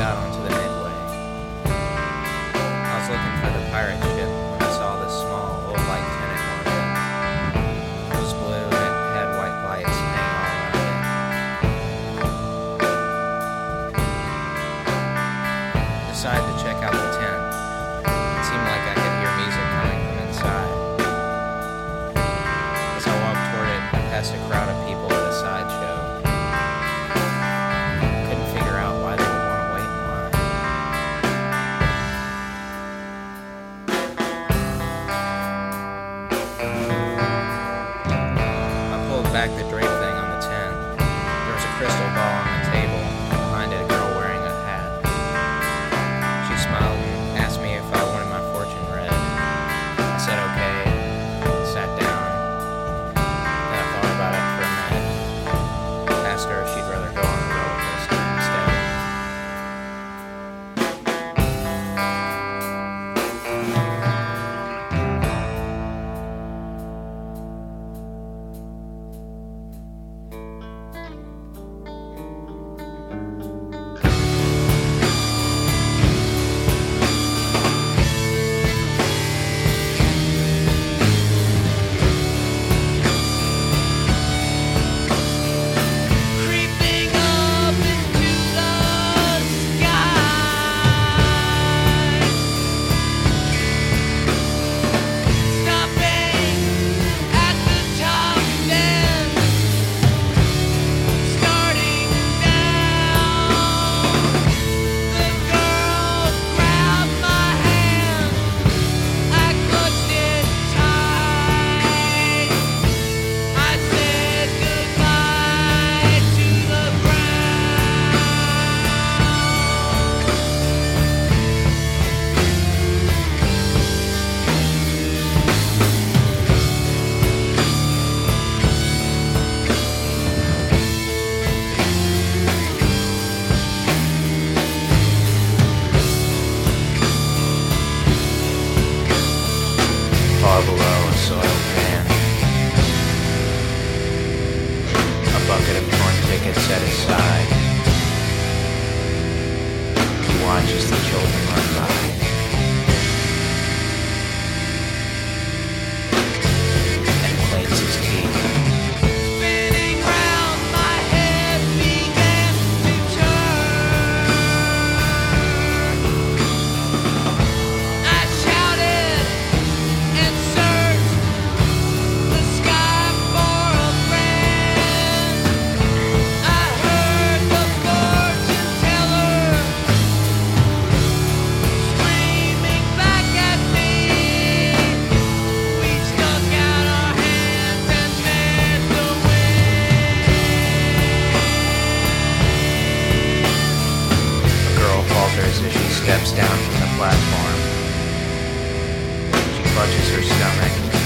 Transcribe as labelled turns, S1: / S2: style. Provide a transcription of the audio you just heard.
S1: got onto the midway. I was looking for the pirate ship when I saw this small old light tenant market. It was blue and it had white lights hanging all around it. Decided to check out the tent. It seemed like I could hear music coming from inside. As I walked toward it, I passed a crowd of Below a soiled pan. A bucket of torn tickets set aside. He watches the children run by. Steps down from the platform. She clutches her stomach